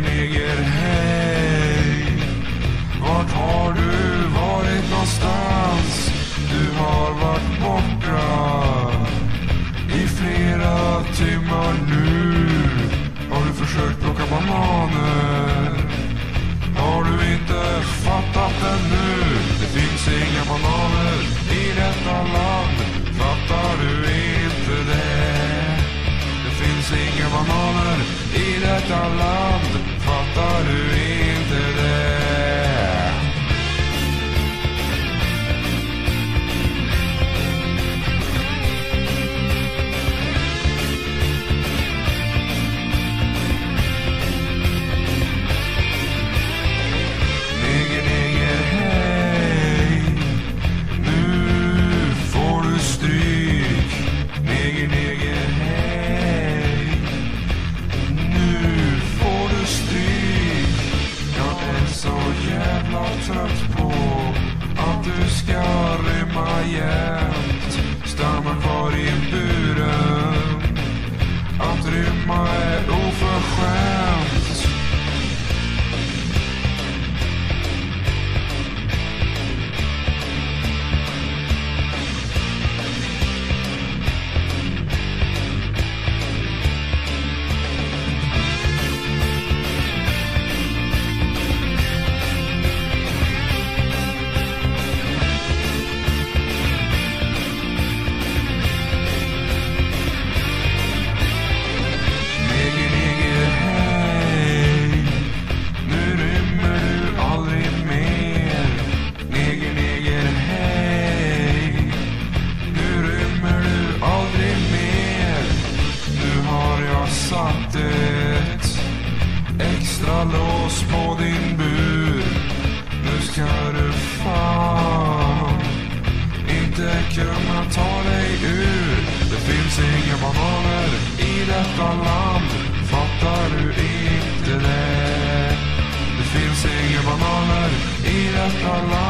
negerhäng Vart har du varit någonstans? Du har varit borta i flera timmar nu Har du försökt plocka bananer? Har du inte fattat ännu? Det finns inga bananer i detta land Fattar du inte det? Det finns inga bananer i detta land butter trött på att du ska rymma igen. inga bananer i detta land. Fattar du inte det? Det finns inga bananer i detta land.